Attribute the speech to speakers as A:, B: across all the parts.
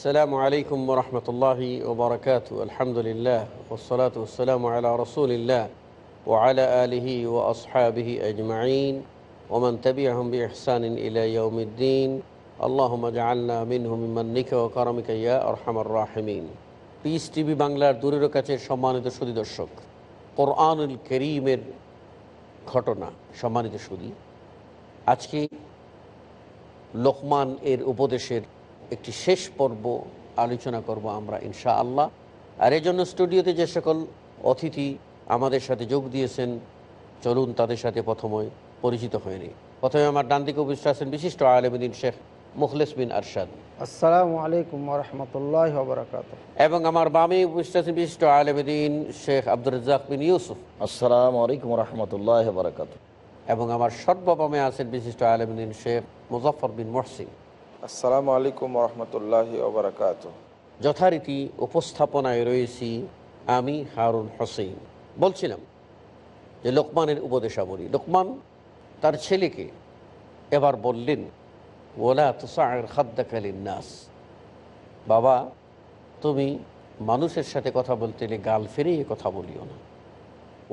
A: আসসালামু আলাইকুম রহমতুল্লাহি ওবরাকাত আলহামদুলিল্লাহ ওসলাত ওসালাম আলা রসুলিল্লাহ ও আলা আলিহি ও আসহাবিহি আজমাইন ওমান তবি আহমবি ইহসান ইলাইউদ্দিন আল্লাহম জাল্লা মিনহুমিমান্নিকা ও করমিকা ইয়া আরহামার রাহমিন পিস টিভি বাংলার দূরের কাছে সম্মানিত সুদী দর্শক, কোরআনুল করিমের ঘটনা সম্মানিত সুদী। আজকে লোকমান এর উপদেশের একটি শেষ পর্ব আলোচনা করব আমরা ইনশা আল্লাহ আর এই জন্য স্টুডিওতে যে সকল অতিথি আমাদের সাথে যোগ দিয়েছেন চলুন তাদের সাথে প্রথমে পরিচিত হয়নি প্রথমে আমার ডান দিকে উপস্থিত আছেন বিশিষ্ট আলমদিন শেখ মুখলেস বিন আরশাদ।
B: আসসালামু আলাইকুম রহমতুল্লাহ বরকাত
A: এবং আমার বামে উপস্থিত আছেন বিশিষ্ট আলমদিন শেখ আব্দুর রাজ্জাক বিন ইউসুফ।
C: আসসালামু আলাইকুম রহমতুল্লাহ বারকাত
A: এবং আমার সর্ববামে আছেন বিশিষ্ট আলমদিন শেখ মুজফর বিন মহসিন।
D: আসসালামু আলাইকুম রহমতুল্লাহি ওবরাকাত
A: যথারীতি উপস্থাপনায় রয়েছি আমি হারুন হোসেন। বলছিলাম যে লোকমানের উপদেশাবলী। লোকমান তার ছেলেকে এবার বললেন, ওলা তুষায়ের খাদ্দাকালীন নাস বাবা, তুমি মানুষের সাথে কথা বলতে গেলে গাল ফিরিয়ে কথা বলিও না।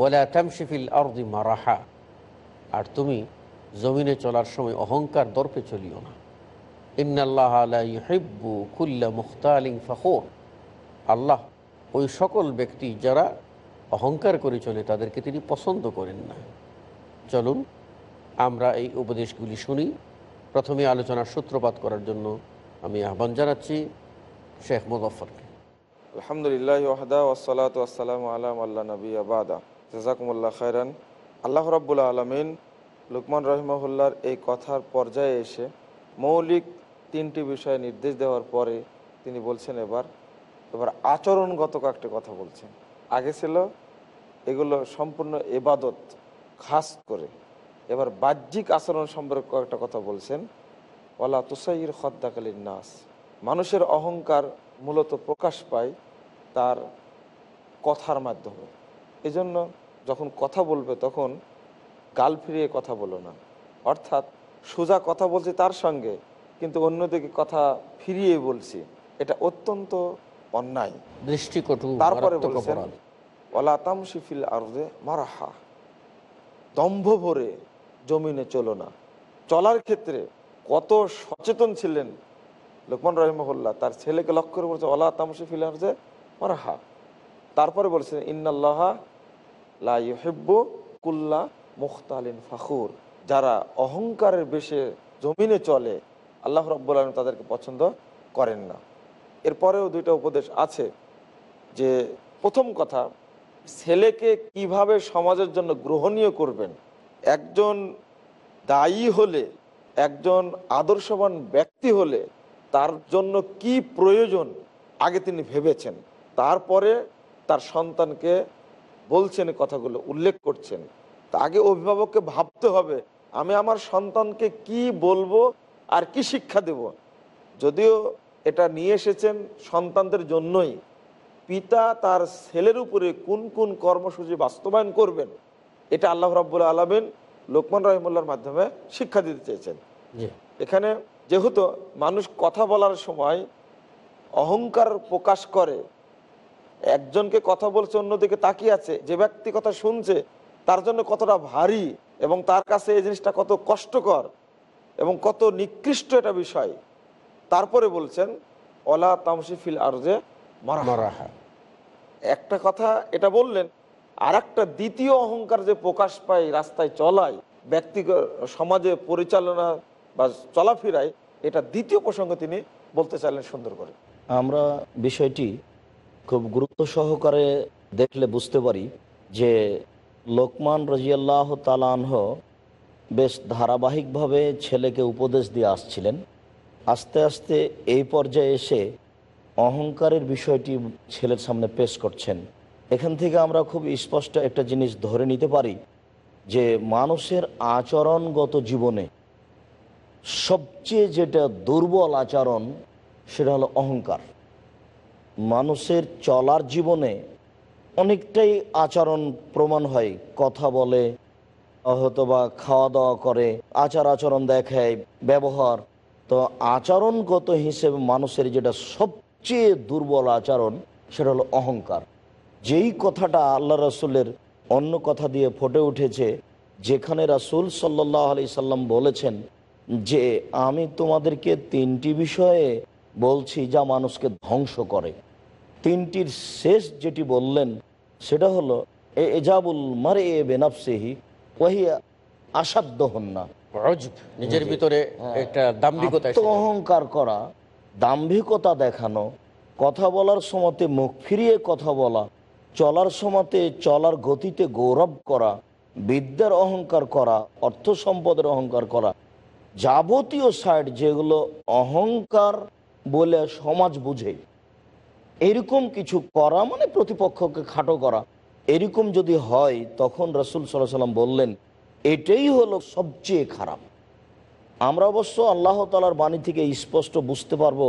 A: ওলা তামশিফিল আরদি মারাহা। আর তুমি জমিনে চলার সময় অহংকার দর্পে চলিও না। আল্লাহ ওই সকল ব্যক্তি যারা অহংকার করে চলে, তাদেরকে তিনি পছন্দ করেন না। চলুন, আমরা এই উপদেশগুলি শুনি। প্রথমে আলোচনার সূত্রপাত করার জন্য আমি আহ্বান জানাচ্ছি শেখ মুজফরকে
D: আলহামদুলিল্লাহ আল্লাহ নবী আবাদা খায়রান। আল্লাহ আলমিন লুকমান রহিমহুল্লার এই কথার পর্যায়ে এসে মৌলিক তিনটি বিষয়ে নির্দেশ দেওয়ার পরে তিনি বলছেন এবার এবার আচরণগত কয়েকটা কথা বলছেন। আগে ছিল এগুলো সম্পূর্ণ এবাদত খাস করে। এবার বাহ্যিক আচরণ সম্পর্কে কয়েকটা কথা বলছেন। ওলা তুসাইর খদ্দাকালীন নাস মানুষের অহংকার মূলত প্রকাশ পায় তার কথার মাধ্যমে। এজন্য যখন কথা বলবে তখন গাল ফিরিয়ে কথা বলো না। অর্থাৎ সোজা কথা বলছে তার সঙ্গে কিন্তু অন্যদিকে কথা ফিরিয়ে বলছি এটা অত্যন্ত অন্যায়।
A: দৃষ্টিকটু
D: তারপরে বলছেন
A: অপরাধ।
D: ওলা তামশিফিল আরদে মারাহা। দম্ভ ভরে জমিনে চলো না। চলার ক্ষেত্রে কত সচেতন ছিলেন লোকমান রহিমহল্লা তার ছেলেকে লক্ষ্য করে বলছে ওলা তামশিফিল আরদে মারাহা। তারপরে বলছেন ইন্নাল্লাহ কুল্লা মুখতালিন ফাখুর। যারা অহংকারের বেশে জমিনে চলে আল্লাহ রব্বুল আলম তাদেরকে পছন্দ করেন না। এরপরেও দুইটা উপদেশ আছে যে প্রথম কথা, ছেলেকে কীভাবে সমাজের জন্য গ্রহণীয় করবেন? একজন দায়ী হলে, একজন আদর্শবান ব্যক্তি হলে তার জন্য কি প্রয়োজন আগে তিনি ভেবেছেন? তারপরে তার সন্তানকে বলছেন কথাগুলো উল্লেখ করছেন। তা আগে অভিভাবককে ভাবতে হবে, আমি আমার সন্তানকে কি বলব আর কি শিক্ষা দেব? যদিও এটা নিয়ে এসেছেন সন্তানদের জন্যই। পিতা তার ছেলের উপরে কোন কোন কর্মসূচি বাস্তবায়ন করবেন এটা আল্লাহ রাব্বুল আলমিন লোকমান রহিমুল্লার মাধ্যমে শিক্ষা দিতে চেয়েছেন। এখানে যেহেতু মানুষ কথা বলার সময় অহংকার প্রকাশ করে একজনকে কথা বলছে অন্যদিকে তাকিয়ে আছে যে ব্যক্তি কথা শুনছে তার জন্য কতটা ভারী এবং তার কাছে এই জিনিসটা কত কষ্টকর এবং কত নিকৃষ্ট এটা বিষয়। তারপরে বলছেন অলা তামসিফিল আরজে মারা
A: মারাহা।
D: একটা কথা এটা বললেন আর একটা দ্বিতীয় অহংকার যে প্রকাশ পায় রাস্তায় চলায় ব্যক্তিগত সমাজে পরিচালনা বা চলাফেরায় এটা দ্বিতীয় প্রসঙ্গ তিনি বলতে চাইলেন সুন্দর করে।
C: আমরা বিষয়টি খুব গুরুত্ব সহকারে দেখলে বুঝতে পারি যে লোকমান রাজিয়াল্লাহ তালানহ বেশ ধারাবাহিকভাবে ছেলেকে উপদেশ দিয়ে আসছিলেন। আস্তে আস্তে এই পর্যায়ে এসে অহংকারের বিষয়টি ছেলের সামনে পেশ করছেন। এখান থেকে আমরা খুব স্পষ্ট একটা জিনিস ধরে নিতে পারি যে মানুষের আচরণগত জীবনে সবচেয়ে যেটা দুর্বল আচরণ, সেটা হলো অহংকার। মানুষের চলার জীবনে অনেকটাই আচরণ প্রমাণ হয়, কথা বলে হয়তো বা খাওয়া দাওয়া করে আচার আচরণ দেখায়, ব্যবহার। তো আচরণগত হিসেবে মানুষের যেটা সবচেয়ে দুর্বল আচরণ, সেটা হলো অহংকার। যেই কথাটা আল্লাহ রসুলের অন্য কথা দিয়ে ফুটে উঠেছে, যেখানে রাসুল সাল্লাহ আলি সাল্লাম বলেছেন যে, আমি তোমাদেরকে তিনটি বিষয়ে বলছি যা মানুষকে ধ্বংস করে। তিনটির শেষ যেটি বললেন, সেটা হলো এজাবুল মারে এ বেনাফসেহি আসাধ্য হন না।
A: নিজের ভিতরে একটা দাম্ভিকতা
C: অহংকার করা দাম্ভিকতা দেখানো কথা বলার সময়তে মুখ ফিরিয়ে কথা বলা চলার সময়তে চলার গতিতে গৌরব করা বিদ্যার অহংকার করা অর্থ সম্পদের অহংকার করা যাবতীয় সাইড যেগুলো অহংকার বলে সমাজ বুঝে এরকম কিছু করা মানে প্রতিপক্ষকে খাটো করা এরকম যদি হয়, তখন রসুল সাল্লাহ সাল্লাম বললেন, এটাই হলো সবচেয়ে খারাপ। আমরা অবশ্য আল্লাহ তালার বাণী থেকে স্পষ্ট বুঝতে পারব,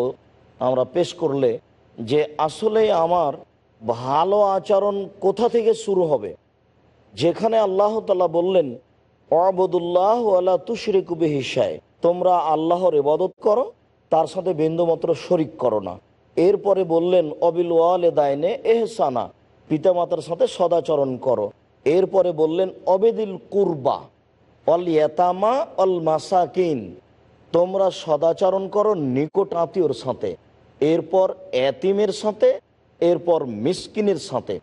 C: আমরা পেশ করলে, যে আসলে আমার ভালো আচরণ কোথা থেকে শুরু হবে? যেখানে আল্লাহ তালা বললেন অবদুল্লাহ আল্লাহ তুশরিকুবে হিসায় তোমরা আল্লাহর ইবাদত করো, তার সাথে বিন্দুমাত্র শরিক করো না। এরপরে বললেন, অবিল ওয়ালে দায়নে এহসানা পিতামাতার সাথে সদাচরণ করো। এরপরে বললেন, অবেদিল কুরবা, অল ইয়াতামা, অল মাসাকিন, তোমরা সদাচরণ করো নিকট আত্মীয়র সাথে, এরপর এতিমের সাথে, এরপর মিসকিনের সাথে।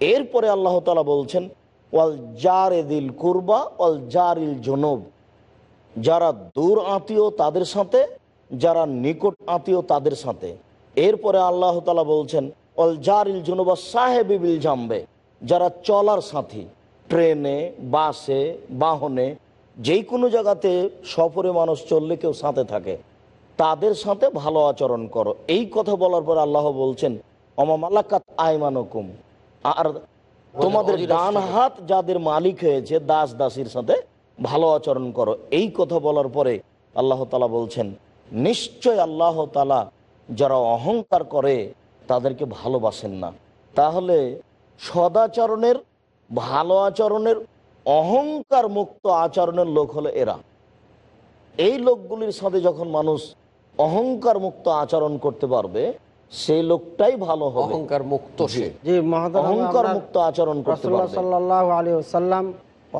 C: এরপরে আল্লাহ তালা বলছেন, ওয়াল জার দিল কুরবা অল জারিল জনব, যারা দূর আত্মীয় তাদের সাথে, যারা নিকট আত্মীয় তাদের সাথে। এরপরে আল্লাহ তালা বলছেন অল জারিল জুনুবা সাহেবিবিল জামবে যারা চলার সাথী ট্রেনে বাসে বাহনে যেই কোনো জায়গাতে সফরে মানুষ চললে কেউ সাথে থাকে তাদের সাথে ভালো আচরণ করো। এই কথা বলার পর আল্লাহ বলছেন অমামালাকাত আইমানকুম। আর তোমাদের ডান হাত যাদের মালিক হয়েছে দাস দাসীর সাথে ভালো আচরণ করো। এই কথা বলার পরে আল্লাহ তালা বলছেন নিশ্চয় আল্লাহ তালা যারা অহংকার করে তাদেরকে ভালোবাসেন না। তাহলে সদাচরণের ভালো আচরণের অহংকার মুক্ত আচরণের লোক হলো এরা। এই লোকগুলির সাথে যখন মানুষ অহংকার মুক্ত আচরণ করতে পারবে সেই লোকটাই ভালো হবে।
A: অহংকার মুক্ত
C: অহংকার মুক্ত আচরণ করতে
B: রসুল্লাহ
C: পারবে।
B: সাল্লাহ আলী সাল্লাম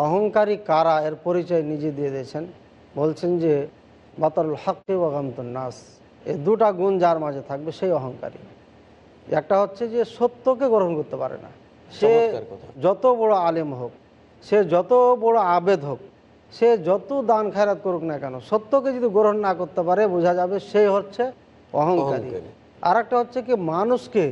B: অহংকারী কারা এর পরিচয় নিজে দিয়ে দিয়েছেন। বলছেন যে বাতারুল হককে ওয়াগামতুন নাস। এই দুটা গুণ যার মাঝে থাকবে সেই অহংকারী। একটা হচ্ছে যে সত্যকে গ্রহণ করতে পারে না। সে যত বড় আলেম হোক সে যত বড় আবেদ হোক সে যত দান খায়রাত করুক না কেন সত্যকে যদি গ্রহণ না করতে পারে বোঝা যাবে সে হচ্ছে অহংকারী। আর একটা হচ্ছে কি মানুষকে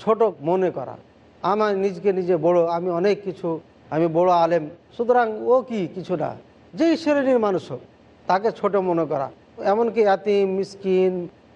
B: ছোট মনে করা। আমার নিজকে নিজে বড় আমি অনেক কিছু আমি বড় আলেম সুতরাং ও কি কিছু না। যেই শ্রেণির মানুষ হোক তাকে ছোট মনে করা। এমনকি এতিম মিসকিন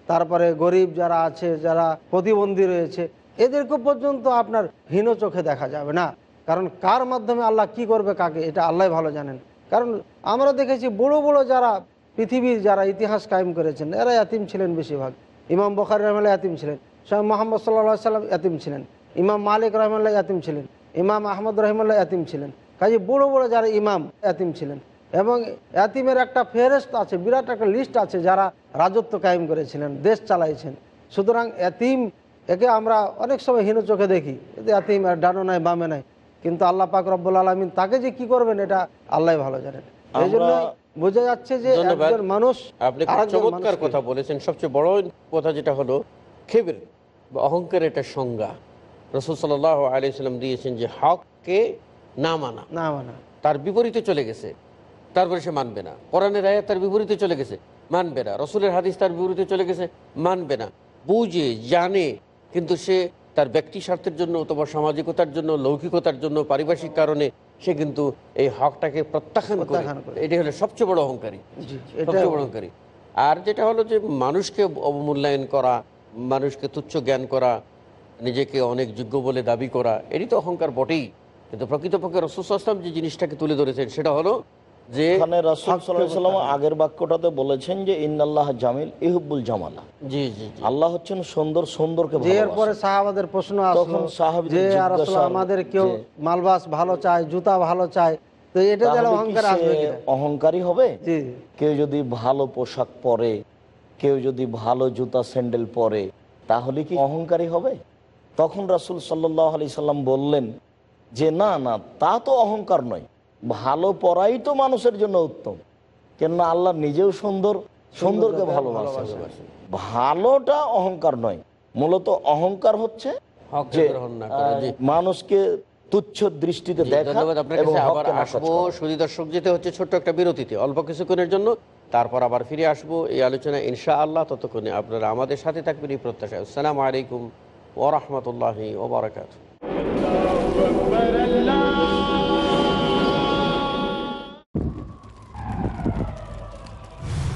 B: তারপরে গরিব যারা আছে, যারা প্রতিবন্ধী রয়েছে, এদেরকে পর্যন্ত আপনার হীন চোখে দেখা যাবে না। কারণ কার মাধ্যমে আল্লাহ কি করবে কাকে, এটা আল্লাহ ভালো জানেন। কারণ আমরা দেখেছি বড় বড় যারা পৃথিবীর যারা ইতিহাস কায়েম করেছেন, এরা এতিম ছিলেন বেশিরভাগ। ইমাম বখারি রহমাল্লাহ এতিম ছিলেন স্বয়ং মোহাম্মদ সাল্লাহ সাল্লাম এতিম ছিলেন, ইমাম মালিক রহমাল্লাহ এতিম ছিলেন, ইমাম আহমদ রহমাল্লাহ এতিম ছিলেন। কাজে বড় বড় যারা ইমাম এতিম ছিলেন এবং এতিমের একটা ফেরেস্ট আছে বিরাট একটা লিস্ট আছে যারা রাজত্ব কায়েম করেছিলেন দেশ চালাইছেন। সুতরাং এতিম একে আমরা অনেক সময় হীন চোখে দেখি এতে এতিম আর ডানো নাই বামে নাই। কিন্তু আল্লাহ পাক রব্বুল আলমিন তাকে যে কি করবেন এটা আল্লাহ ভালো জানেন। এই জন্য বোঝা যাচ্ছে যে একজন মানুষ
A: আপনি চমৎকার কথা বলেছেন। সবচেয়ে বড় কথা যেটা হলো খেবের বা অহংকার এটা সংজ্ঞা। রসুল সাল আলিয়াল্লাম দিয়েছেন যে হককে না মানা
B: না মানা।
A: তার বিপরীতে চলে গেছে। তারপরে সে মানবে না। কোরআনের আয়াত তার বিপরীতে চলে গেছে মানবে না। রসুলের হাদিস তার বিপরীতে চলে গেছে মানবে না। বুঝে জানে কিন্তু সে তার ব্যক্তি স্বার্থের জন্য অথবা সামাজিকতার জন্য লৌকিকতার জন্য পারিপার্শ্বিক কারণে সে কিন্তু এই হকটাকে প্রত্যাখ্যান করে। এটি হলো সবচেয়ে বড় অহংকারী। সবচেয়ে বড় অহংকারী। আর যেটা হলো যে মানুষকে অবমূল্যায়ন করা মানুষকে তুচ্ছ জ্ঞান করা নিজেকে অনেক যোগ্য বলে দাবি করা এটি তো অহংকার বটেই। কিন্তু প্রকৃতপক্ষে রসুল আসলাম যে জিনিসটাকে তুলে ধরেছেন সেটা হলো যে
C: আগের বাক্যটাতে বলেছেন যে ইন্নাল্লাহ জামিল ইহুব্বুল জামালা।
A: জি জি
C: আল্লাহ হচ্ছেন সুন্দর সুন্দরকে
B: যে এর
C: ভালোবাসেন।
B: পরে সাহাবাদের প্রশ্ন
C: তখন
B: আমাদের কেউ মালবাস ভালো চায় জুতা ভালো চায় তো এটা
C: তাহলে
B: যেন
C: কি
B: অহংকার?
C: অহংকারী হবে? কেউ যদি ভালো পোশাক পরে কেউ যদি ভালো জুতা স্যান্ডেল পরে তাহলে কি অহংকারী হবে? তখন রাসুল সাল্লাহ আলি সাল্লাম বললেন যে না না তা তো অহংকার নয়। ভালো পরাই তো মানুষের জন্য উত্তম। কেননা আল্লাহ নিজেও সুন্দর সুন্দরকে ভালোবাসে। ভালোটা অহংকার নয়। মূলত অহংকার হচ্ছে যে মানুষকে তুচ্ছ দৃষ্টিতে দেখা।
A: সুদী দর্শক যেতে হচ্ছে ছোট্ট একটা বিরতিতে। অল্প কিছুক্ষণের জন্য তারপর আবার ফিরে আসব এই আলোচনা ইনশা আল্লাহ ততক্ষণে আপনারা আমাদের সাথে থাকবেন এই প্রত্যাশা আসসালামু আলাইকুম ওরহমতুল্লাহি ওবরাকাত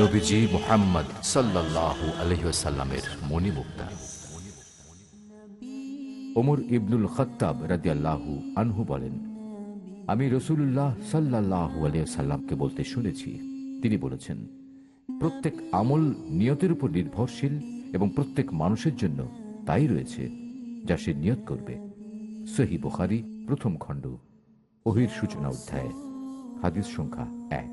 E: নবীজি মোহাম্মদ সাল্লাল্লাহু আলহিসাল্লামের মণিমুক্তা। ওমর ইবনুল খত্তাব রাদিয়াল্লাহু আনহু বলেন, আমি রসুল্লাহ সাল্লাল্লাহু আলিয়াল্লামকে বলতে শুনেছি। তিনি বলেছেন, প্রত্যেক আমল নিয়তের উপর নির্ভরশীল এবং প্রত্যেক মানুষের জন্য তাই রয়েছে, যা সে নিয়ত করবে। সহি বুখারি প্রথম খণ্ড, অহির সূচনা অধ্যায়, হাদিস সংখ্যা এক।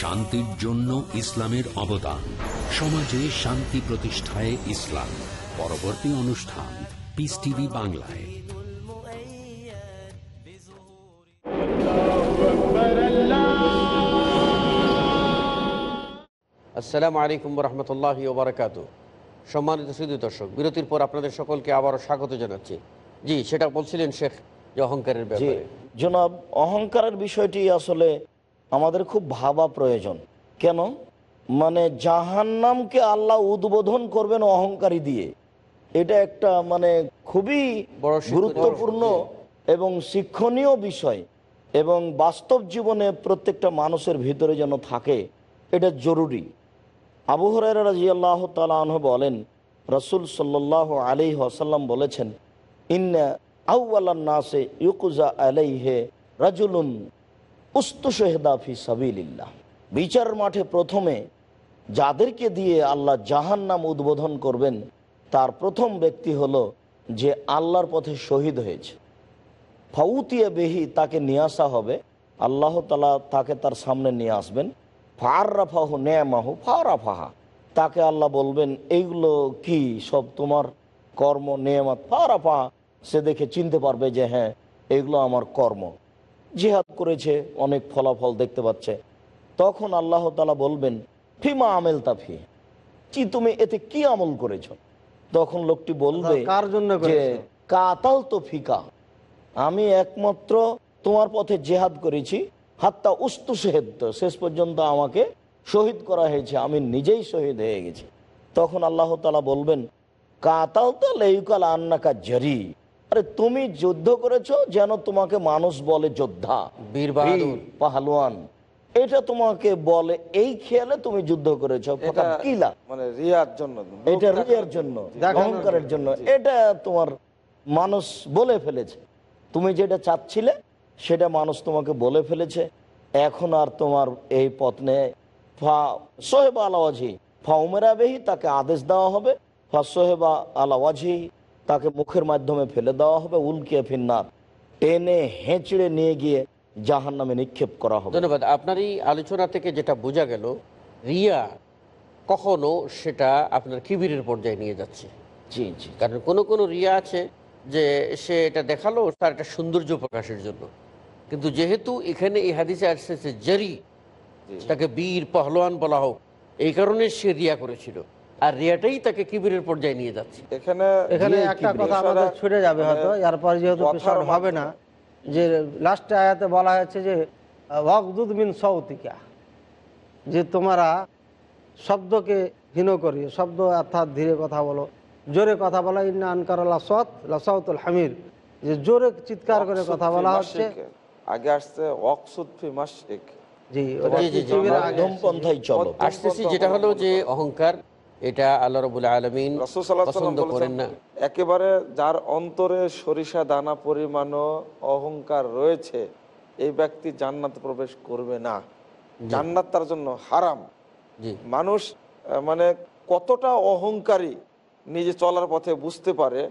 F: শান্তির জন্য ইসলামের অবদান। সমাজে শান্তি প্রতিষ্ঠায় ইসলাম। পরবর্তী অনুষ্ঠান পিস টিভি বাংলায়।
A: আসসালামু আলাইকুম রহমতুল্লাহি ওবরাকাত। সম্মানিত সুদী দর্শক বিরতির পর আপনাদের সকলকে আবারও স্বাগত জানাচ্ছি। জি সেটা বলছিলেন শেখ যে অহংকারের ব্যাপারে।
C: জনাব অহংকারের বিষয়টি আসলে আমাদের খুব ভাবা প্রয়োজন। কেন? মানে জাহান্নামকে আল্লাহ উদ্বোধন করবেন অহংকারী দিয়ে। এটা একটা মানে খুবই
A: বড়
C: গুরুত্বপূর্ণ এবং শিক্ষণীয় বিষয় এবং বাস্তব জীবনে প্রত্যেকটা মানুষের ভিতরে যেন থাকে এটা জরুরি। আবু হরাইরা রাজিয়াল্লাহ তালাহ বলেন রসুল সাল্লাহ আলি আসাল্লাম বলেছেন ইন্না আউ্লান নাসে ইউকুজা আলাইহে রাজুলুন সাবিল্লাহ বিচার মাঠে প্রথমে যাদেরকে দিয়ে আল্লাহ জাহান নাম উদ্বোধন করবেন, তার প্রথম ব্যক্তি হলো যে আল্লাহর পথে শহীদ হয়েছে। ফাউতিয়া বেহি তাকে নিয়ে আসা হবে, আল্লাহ তালা তাকে তার সামনে নিয়ে আসবেন। ফার রাফাহু নেয়ামাহু ফারাফাহা তাকে আল্লাহ বলবেন, এইগুলো কি সব তোমার কর্ম, নেয়ামাত? ফারাফাহা সে দেখে চিনতে পারবে যে হ্যাঁ এগুলো আমার কর্ম। জিহাদ করেছে অনেক ফলাফল দেখতে পাচ্ছে। তখন আল্লাহ তালা বলবেন ফিমা আমেল তাফি কি তুমি এতে কি আমল করেছ? তখন লোকটি বলবে
B: কার জন্য
C: যে কাতাল তো ফিকা। আমি একমাত্র তোমার পথে জেহাদ করেছি হাত্তা উস্তু সেহেদ শেষ পর্যন্ত আমাকে শহীদ করা হয়েছে আমি নিজেই শহীদ হয়ে গেছি। তখন আল্লাহ তালা বলবেন কাতাল তো লেউকাল আন্নাকা জারি। আরে তুমি যুদ্ধ করেছ যেন তোমাকে মানুষ বলে যোদ্ধা।
A: বীর
C: পাহলোয়ান এটা তোমাকে বলে এই খেয়ালে তুমি যুদ্ধ করেছ। কিলা
D: মানে রিয়ার জন্য।
C: এটা রিয়ার জন্য অহংকারের জন্য। এটা তোমার মানুষ বলে ফেলেছে। তুমি যেটা চাচ্ছিলে সেটা মানুষ তোমাকে বলে ফেলেছে। এখন আর তোমার এই পথ নেই। ফা সোহেবা আলাওয়াজি ফা উমেরাবেহি তাকে আদেশ দেওয়া হবে। ফা সোহেবা আলাওয়াজি তাকে মুখের মাধ্যমে ফেলে দেওয়া হবে উল্কিয়ে ফিন্নার টেনে হেঁচড়ে নিয়ে গিয়ে জাহান নামে নিক্ষেপ করা হবে।
A: ধন্যবাদ। আপনার এই আলোচনা থেকে যেটা বোঝা গেল রিয়া কখনো সেটা আপনার কিবিরের পর্যায়ে নিয়ে যাচ্ছে।
C: জি জি।
A: কারণ কোনো কোনো রিয়া আছে যে সে এটা দেখাল তার একটা সৌন্দর্য প্রকাশের জন্য। কিন্তু যেহেতু এখানে এই হাদিসে আসছে জারি তাকে বীর পহলোয়ান বলা হোক এই কারণে সে রিয়া করেছিল। আর রিয়াটাই তাকে কিবিরের পর্যায়ে নিয়ে যাচ্ছে।
D: এখানে
B: এখানে একটা কথা আমাদের ছুটে যাবে
D: মানে
B: হয়তো এরপর যেহেতু পেশার হবে না যে লাস্টে আয়াতে বলা হয়েছে যে ওয়াকদুদ মিন সৌতিকা যে তোমরা শব্দকে হীন করি শব্দ অর্থাৎ ধীরে কথা বলো জোরে কথা বলা ইন্না আনকার লাসত লাসাউতুল হামির যে জোরে চিৎকার করে কথা বলা হচ্ছে।
D: আগে আসছে ওয়াকসুদফি মাসিক
B: জি
A: জি, জি, যেটা হলো যে অহংকার এটা আল্লাহ রবুল্লা আলমিন পছন্দ করেন না।
D: একেবারে যার অন্তরে সরিষা দানা পরিমাণও অহংকার রয়েছে এই ব্যক্তি জান্নাত প্রবেশ করবে না। জান্নাত তার জন্য হারাম। মানুষ মানে কতটা অহংকারী নিজে চলার পথে বুঝতে পারে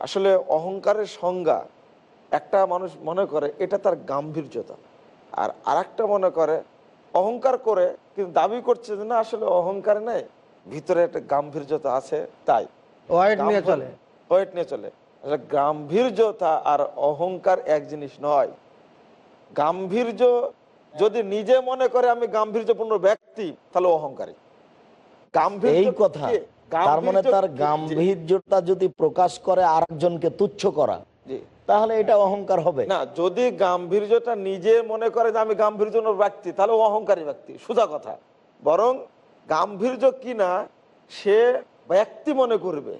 D: আসলে অহংকারের সংজ্ঞা একটা মানুষ মনে করে এটা তার গাম্ভীর্যতা। আর আরেকটা মনে করে অহংকার করে কিন্তু দাবি করছে যে না আসলে অহংকার নেই। ভিতরে একটা গাম্ভীর্যতা আছে তাই।
B: ওয়াইড নিয়ে চলে।
D: ওয়েট নিয়ে চলে। গাম্ভীর্যতা আর অহংকার এক জিনিস নয়। গাম্ভীর্য যদি নিজে মনে করে আমি গাম্ভীর্যপূর্ণ ব্যক্তি তাহলে অহংকারী। গাম্ভীর্য
C: এই কথা তার মানে তার গাম্ভীর্যটা যদি প্রকাশ করে আরেকজনকে তুচ্ছ করা তাহলে এটা অহংকার হবে।
D: না যদি গাম্ভীর্যটা নিজে মনে করে যে আমি গাম্ভীর্য ব্যক্তি তাহলে অহংকারী ব্যক্তি। সোজা কথা। বরং গাম্ভীর্য কিনা সে ব্যক্তি মনে করবে।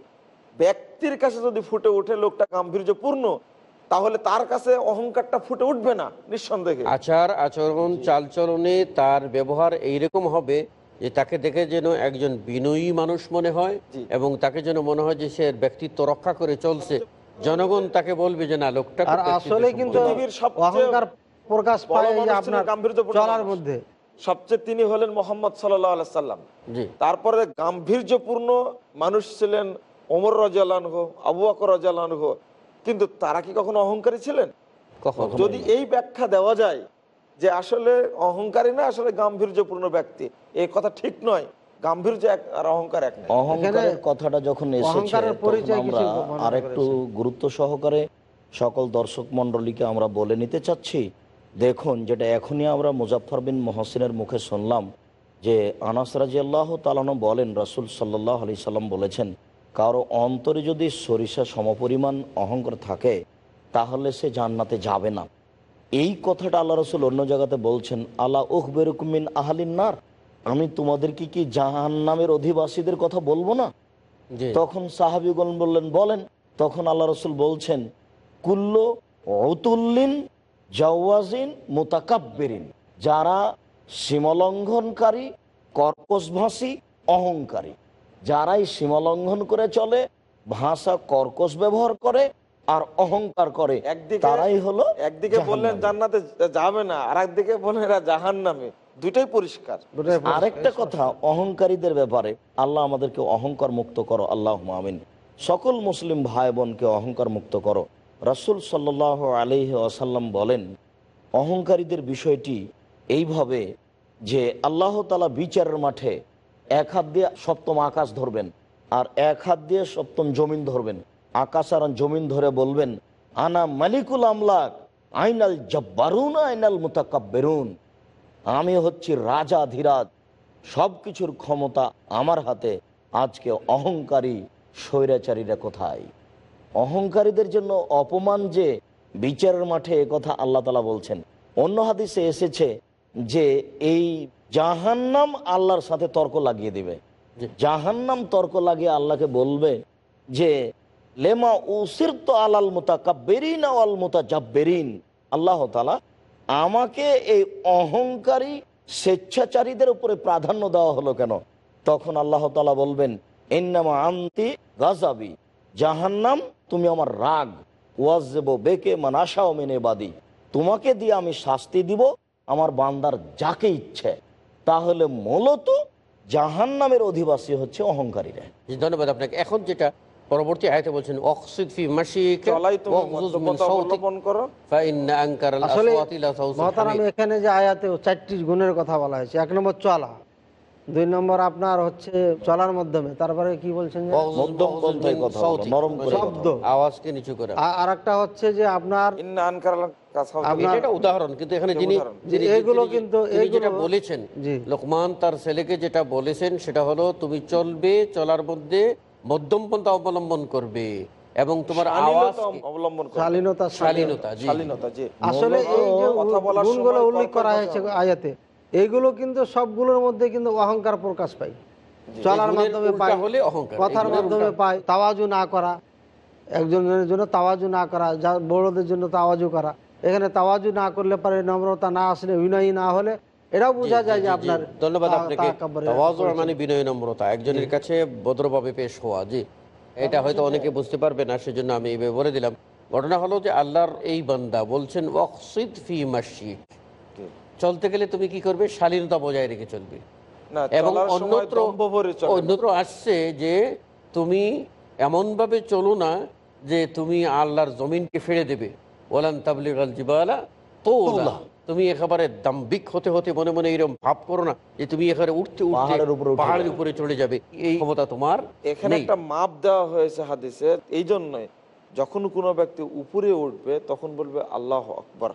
D: ব্যক্তির কাছে যদি ফুটে ওঠে লোকটা গাম্ভীর্যপূর্ণ তাহলে তার কাছে অহংকারটা ফুটে উঠবে না নিঃসন্দেহে।
A: আচার আচরণ চালচলনে তার ব্যবহার এইরকম হবে যে তাকে দেখে যেন একজন বিনয়ী মানুষ মনে হয় এবং তাকে যেন মনে হয় যে সে ব্যক্তিত্ব রক্ষা করে চলছে। জনগণ তাকে বলবে যে না লোকটা
B: আসলে কিন্তু। অহংকার প্রকাশ পায় আপনার
D: গাম্ভীর্যপূর্ণ
B: চলার মধ্যে।
D: সবচেয়ে তিনি হলেন মোহাম্মদ সাল্লাহ সাল্লাম। তারপরে গাম্ভীর্যপূর্ণ মানুষ ছিলেন ওমর রাজালানহ আবু আকর রাজালানহ কিন্তু তারা কি কখনো অহংকারী ছিলেন? যদি এই ব্যাখ্যা দেওয়া যায় যে আসলে অহংকারী না আসলে গাম্ভীর্যপূর্ণ ব্যক্তি এই কথা ঠিক নয়। গাম্ভীর্য এক আর অহংকার এক নয়
C: অহংকারের কথাটা যখন এসেছে
B: পরিচয়
C: আমরা আর একটু গুরুত্ব সহকারে সকল দর্শক মন্ডলীকে আমরা বলে নিতে চাচ্ছি দেখুন যেটা এখনই আমরা মুজাফর বিন মহসিনের মুখে শুনলাম যে আনাস রাজি আল্লাহ তালানো বলেন রাসুল সাল্লাহ আলি সাল্লাম বলেছেন কারও অন্তরে যদি সরিষা সমপরিমাণ অহংকার থাকে তাহলে সে জান্নাতে যাবে না। এই কথাটা আল্লাহ রসুল অন্য জায়গাতে বলছেন আল্লাহ উহ বেরুকুমিন আহালিন নার। আমি তোমাদেরকে কি জাহান নামের অধিবাসীদের কথা বলব না? তখন সাহাবিগণ বললেন বলেন। তখন আল্লাহ রসুল বলছেন কুল্ল অতুল্লিন জাওয়াজিন মোতাকাব্বেরিন যারা সীমালঙ্ঘনকারী কর্কশভাষী অহংকারী। যারাই সীমালঙ্ঘন করে চলে ভাষা কর্কশ ব্যবহার করে আর অহংকার করে
D: একদিকে
C: তারাই হলো
D: একদিকে বললেন জান্নাতে যাবে না আর একদিকে বললেন এরা জাহান নামে দুইটাই পরিষ্কার।
B: দুটোই পরিষ্কার।
C: আরেকটা কথা অহংকারীদের ব্যাপারে আল্লাহ আমাদেরকে অহংকার মুক্ত করো আল্লাহ আমিন। সকল মুসলিম ভাই বোনকে অহংকার মুক্ত করো। রাসুল সাল্লাহ আলহি আসাল্লাম বলেন, অহংকারীদের বিষয়টি এইভাবে যে আল্লাহ তালা বিচারের মাঠে এক হাত দিয়ে সপ্তম আকাশ ধরবেন আর এক হাত দিয়ে সপ্তম জমিন ধরবেন। আকাশ আর জমিন ধরে বলবেন, আনা মালিকুল আমলাক, আইনাল জব্বারুন, আইনাল মুতাকাব্বেরুন। আমি হচ্ছি রাজা ধীরাজ সব কিছুর ক্ষমতা আমার হাতে। আজকে অহংকারী স্বৈরাচারীরা কোথায়? অহংকারীদের জন্য অপমান যে বিচারের মাঠে কথা আল্লাহ তালা বলছেন। অন্য হাদিসে এসেছে যে এই জাহান্নাম আল্লাহর সাথে তর্ক লাগিয়ে দিবে। জাহান্নাম তর্ক লাগিয়ে আল্লাহকে বলবে যে লেমা উসির তো আলাল মোতাকাবেরিন আল মোতাজাব্বেরিন। আল্লাহ তালা আমাকে এই অহংকারী স্বেচ্ছাচারীদের উপরে প্রাধান্য দেওয়া হলো কেন? তখন আল্লাহ তালা বলবেন এন্নামা আন্তি গাজাবি জাহান্নাম তুমি আমার রাগ ওয়াজেব বেকে মানাসাও মেনে বাদি। তোমাকে দিয়ে আমি শাস্তি দিব আমার বান্দার যাকে ইচ্ছে। তাহলে মূলত জাহান্নামের অধিবাসী হচ্ছে অহংকারীরা।
A: ধন্যবাদ আপনাকে। এখন যেটা পরবর্তী আয়তে বলছেন অক্সিদ ফি মাসিক
B: এখানে যে আয়াতে চারটি গুণের কথা বলা হয়েছে এক নম্বর চলা। দুই নম্বর আপনার হচ্ছে চলার মাধ্যমে তারপরে কি বলছেন যে
C: মধ্যম পন্থায় কথা বলো, নরম করে কথা
B: শব্দ
A: আওয়াজকে নিচু করে।
B: আর একটা হচ্ছে যে আপনার
D: ইন্না আনকার কাছে
B: আপনার-
A: এটা একটা উদাহরণ কিন্তু এখানে যিনি
B: এগুলো কিন্তু-
A: যেটা বলেছেন লোকমান তার ছেলেকে যেটা বলেছেন সেটা হলো তুমি চলবে চলার মধ্যে মধ্যম পন্থা অবলম্বন করবে এবং তোমার আওয়াজ
D: অবলম্বন
B: শালীনতা
A: শালীনতা
B: আসলে এই যে গুণগুলো উল্লেখ করা হয়েছে আয়াতে এইগুলো কিন্তু সবগুলোর মধ্যে কিন্তু অহংকার প্রকাশ পাই চলার মাধ্যমে পাই কথার মাধ্যমে পাই তাওয়াজু না করা একজনের জন্য তাওয়াজু না করা যা বড়দের জন্য তাওয়াজু করা। এখানে তাওয়াজু না করলে পারে নম্রতা না আসলে বিনয়ী না হলে এটাও বোঝা যায় যে আপনার
A: ধন্যবাদ আপনাকে। তাওয়াজু মানে বিনয় নম্রতা একজনের কাছে ভদ্রভাবে পেশ হওয়া জি। এটা হয়তো অনেকে বুঝতে পারবে না সেজন্য আমি এইভাবে বলে দিলাম। ঘটনা হলো যে আল্লাহর এই বান্দা বলছেন ওয়াকসিদ ফি মাসিক চলতে গেলে তুমি কি করবে? শালীনতা বজায় রেখে চলবে। এবং অন্যত্র। অন্যত্র আসছে যে তুমি এমনভাবে চলো না যে তুমি আল্লাহর জমিনকে ফেড়ে দেবে। ওলান তাবলিগ আল জিবালা তোলা। তুমি একেবারে দাম্বিক হতে হতে মনে মনে এরকম ভাব করো না যে তুমি এখানে উঠতে উঠতে
C: পাহাড়ের। উপরে
A: চলে যাবে। এই ক্ষমতা তোমার
D: এখানে একটা মাপ দেওয়া হয়েছে হাদিসের এই জন্যই যখন কোনো ব্যক্তি উপরে উঠবে তখন বলবে আল্লাহ আকবর।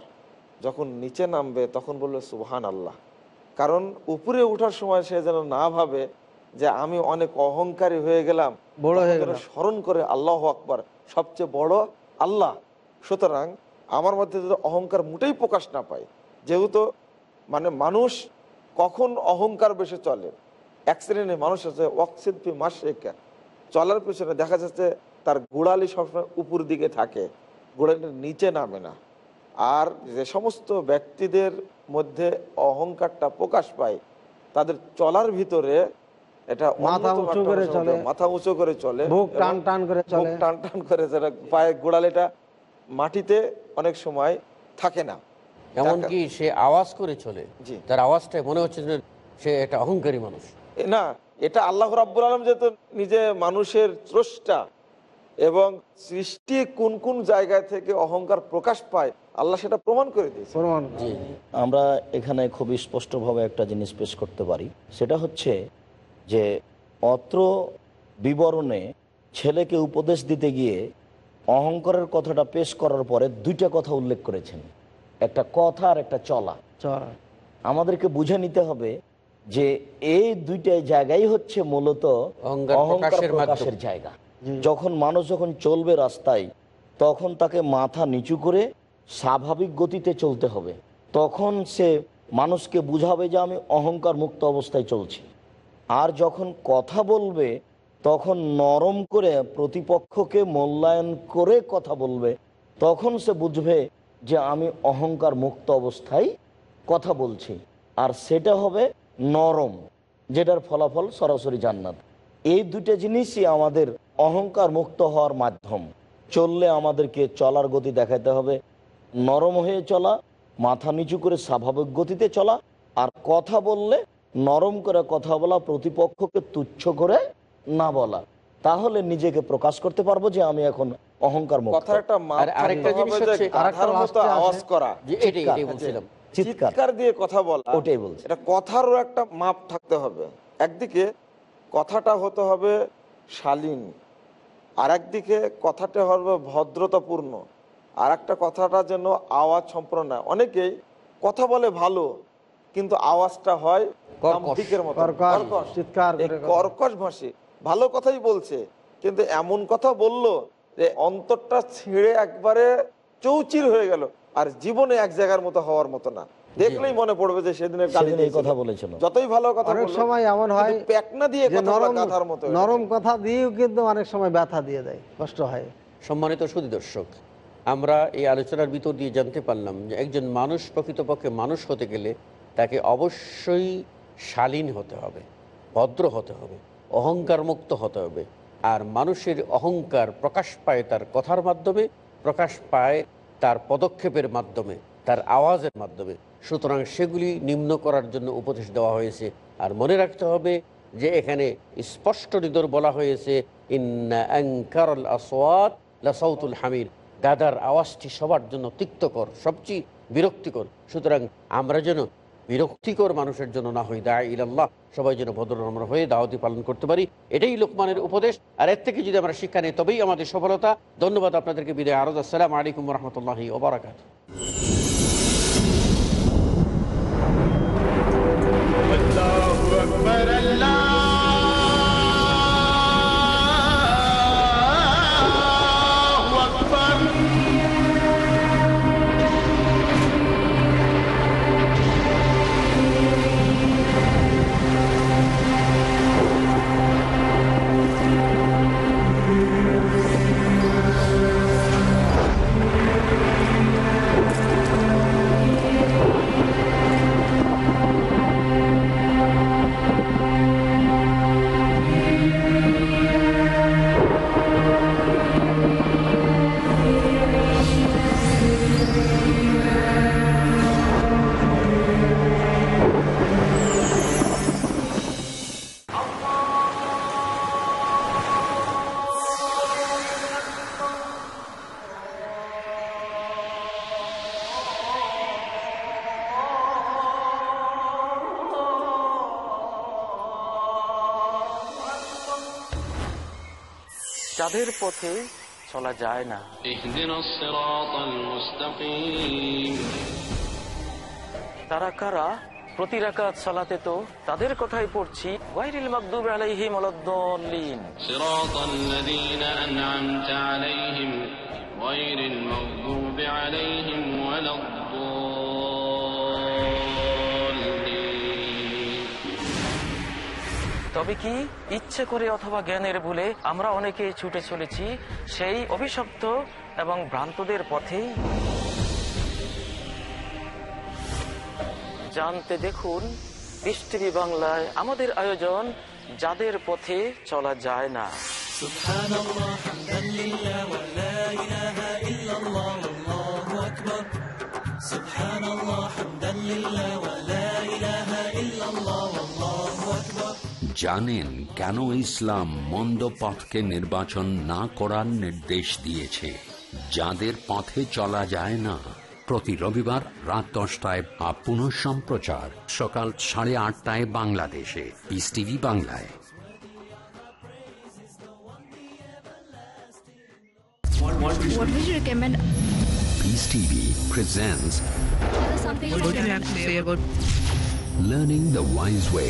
D: যখন নিচে নামবে তখন বলবে সুবহান আল্লাহ কারণ উপরে ওঠার সময় সে যেন না ভাবে যে আমি অনেক অহংকারী হয়ে গেলাম
B: বড়।
D: স্মরণ করে আল্লাহ আকবর সবচেয়ে বড় আল্লাহ। সুতরাং আমার মধ্যে যদি অহংকার মোটেই প্রকাশ না পায় যেহেতু মানে মানুষ কখন অহংকার বেশি চলে? শ্রেণির মানুষ আছে অক্সিদ্পি মাসেকা চলার পিছনে দেখা যাচ্ছে তার গোড়ালি সবসময় উপর দিকে থাকে গোড়ালিটা নিচে নামে না। আর যে সমস্ত ব্যক্তিদের মধ্যে অহংকারটা প্রকাশ পায় তাদের চলার ভিতরে এটা
B: মাথা উঁচু করে চলে।
D: মাথা উঁচু করে চলে
B: বুক টান টান করে চলে।
D: টান টান করে পায়ে গোড়ালিটা মাটিতে অনেক সময় থাকে না।
A: এমনকি সে আওয়াজ করে চলে। তার আওয়াজটাই মনে হচ্ছে যে সে একটা অহংকারী মানুষ।
D: না এটা আল্লাহ রাব্বুল আলম যেহেতু নিজে মানুষের স্রষ্টা এবং সৃষ্টি কোন কোন জায়গা থেকে অহংকার প্রকাশ পায় আল্লাহ সেটা প্রমাণ করে দিয়েছে।
B: প্রমাণ
A: জি জি
C: আমরা এখানে খুব স্পষ্টভাবে একটা জিনিস পেশ করতে পারি। সেটা হচ্ছে যে অত্র বিবরণে ছেলেকে উপদেশ দিতে গিয়ে অহংকারের কথাটা পেশ করার পরে দুইটা কথা উল্লেখ করেছেন। একটা কথা আর একটা চলা।
B: চলা।
C: আমাদেরকে বুঝে নিতে হবে যে এই দুইটা জায়গাই হচ্ছে মূলত
A: অহংকার প্রকাশের
C: জায়গা। যখন মানুষ যখন চলবে রাস্তায় তখন তাকে মাথা নিচু করে স্বাভাবিক গতিতে চলতে হবে। তখন সে মানুষকে বুঝাবে যে আমি অহংকার মুক্ত অবস্থায় চলছি। আর যখন কথা বলবে, তখন নরম করে প্রতিপক্ষকে মূল্যায়ন করে কথা বলবে, তখন সে বুঝবে যে আমি অহংকার মুক্ত অবস্থায় কথা বলছি। আর সেটা হবে নরম, যেটার ফলাফল সরাসরি জান্নাত। এই দুটো জিনিসই আমাদের অহংকার মুক্ত হওয়ার মাধ্যম। চললে আমাদেরকে চলার গতি দেখাতে হবে নরম হয়ে চলা মাথা নিচু করে স্বাভাবিক গতিতে চলা আর কথা বললে নরম করে কথা বলা প্রতিপক্ষকে তুচ্ছ করে না বলা। তাহলে নিজেকে প্রকাশ করতে পারব যে আমি এখন অহংকার চিৎকার।
D: দিয়ে কথা বলা
C: ওটাই বলছি।
D: এটা কথারও একটা মাপ থাকতে হবে। একদিকে কথাটা হতে হবে শালীন আর একদিকে কথাটা হবে ভদ্রতাপূর্ণ। আর একটা কথাটা যেন আওয়াজ সম্পূর্ণ না অনেকেই কথা বলে ভালো কিন্তু আওয়াজটা হয়
A: কর্কশ।
D: দাম্ভিকের মতো
B: কর্কশ,
D: কর্কশ।
B: চিৎকার
D: এই
B: করে কথা।
D: কর্কশ ভাষী ভালো কথাই বলছে কিন্তু এমন কথা বলল যে অন্তরটা ছিঁড়ে একবারে চৌচির হয়ে গেল আর জীবনে এক জায়গার মতো হওয়ার মতো না দেখলেই মনে পড়বে যে সেদিনের
C: এই কথা বলেছিল।
D: যতই ভালো কথা
B: অনেক সময় এমন হয়
D: কিন্তু পেকনা দিয়ে
B: যে
D: কথা বলা মতো
B: নরম কথা দিয়েও কিন্তু অনেক সময় ব্যথা দিয়ে দেয় কষ্ট হয়
A: সম্মানিত সুদী দর্শক আমরা এই আলোচনার ভিতর দিয়ে জানতে পারলাম যে একজন মানুষ প্রকৃতপক্ষে মানুষ হতে গেলে তাকে অবশ্যই শালীন হতে হবে, ভদ্র হতে হবে অহংকার মুক্ত হতে হবে। আর মানুষের অহংকার প্রকাশ পায় তার কথার মাধ্যমে, প্রকাশ পায় তার পদক্ষেপের মাধ্যমে, তার আওয়াজের মাধ্যমে। সুতরাং সেগুলি নিম্ন করার জন্য উপদেশ দেওয়া হয়েছে। আর মনে রাখতে হবে যে এখানে স্পষ্ট নিদর বলা হয়েছে, ইন্না আনকারাল আসওয়াত হামির। গাদার আওয়াজটি সবার জন্য তিক্তকর, সবচেয়ে বিরক্তিকর। সুতরাং আমরা যেন বিরক্তিকর মানুষের জন্য না হই। দা ইলাল্লাহ, সবাই যেন ভদ্র নম্র হয়ে দাওয়াতি পালন করতে পারি। এটাই লোকমানের উপদেশ। আর এর থেকে যদি আমরা শিক্ষা নিই, তবেই আমাদের সফলতা। ধন্যবাদ আপনাদেরকে বিদায়। আরজ আসসালাম আলাইকুম রহমতুল্লাহি ওবরাকাত
G: যাদের পথে চলা যায় না। তারা কারা? প্রতি চালাতে তো তাদের কথাই পড়ছি। ওয়াইরিল মাকদুব আলাইহিম
H: আলাদদাল্লিন সিরাতাল আন'আমতা আলাইহিম ওয়াইরিল মাকদুব
G: তবে কি ইচ্ছে করে অথবা জ্ঞানের ভুলে আমরা অনেকে ছুটে চলেছি সেই অভিশপ্ত এবং ভ্রান্তদের পথেই জানতে দেখুন পিস বাংলায় আমাদের আয়োজন, যাদের পথে চলা যায় না।
F: জানেন কেন ইসলাম মন্দ পথকে নির্বাচন না করার নির্দেশ দিয়েছে। যাদের পথে চলা যায় না। প্রতি রবিবার রাত দশটায় বা পুনঃ সম্প্রচার। সকাল সাড়ে আটটায় বাংলাদেশে। পিস টিভি বাংলায়।
I: What would you recommend?
F: TV presents
I: Something what do you have to say about
F: learning the wise way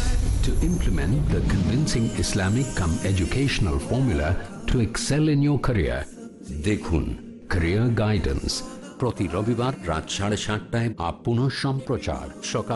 F: To implement the convincing Islamic come educational formula to excel in your career. দেখুন career guidance প্রতি রবিবার রাত সাড়ে সাতটায় up পুনঃ সম্প্রচার সকাল